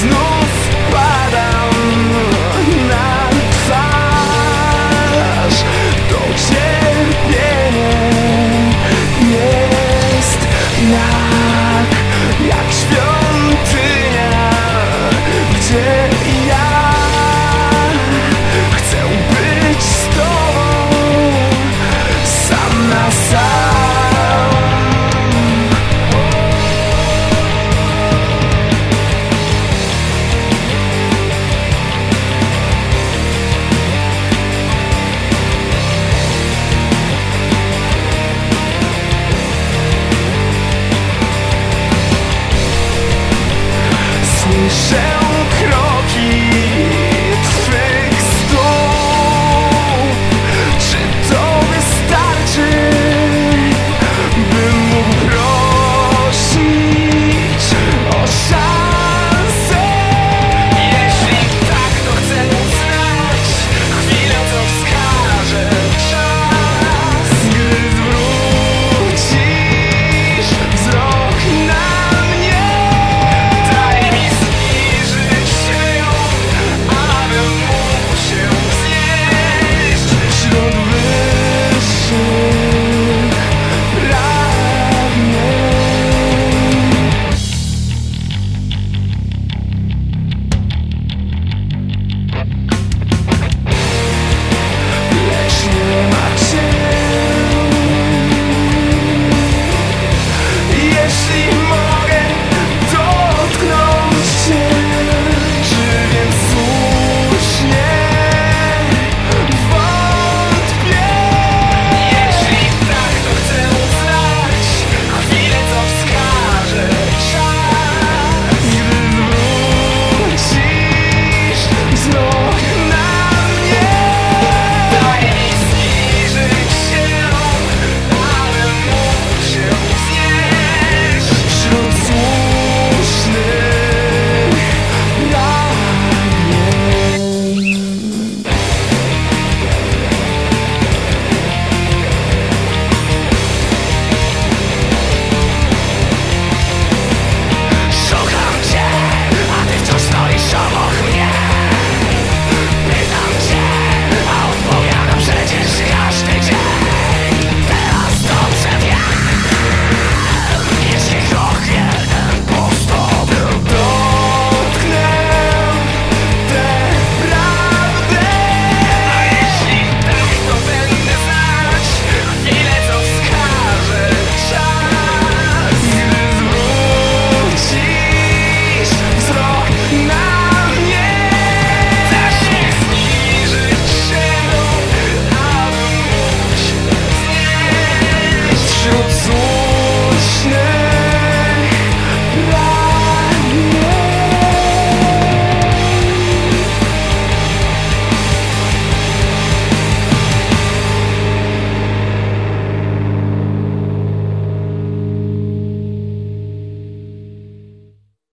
znów na twarz. To cierpienie jest jak, jak świat.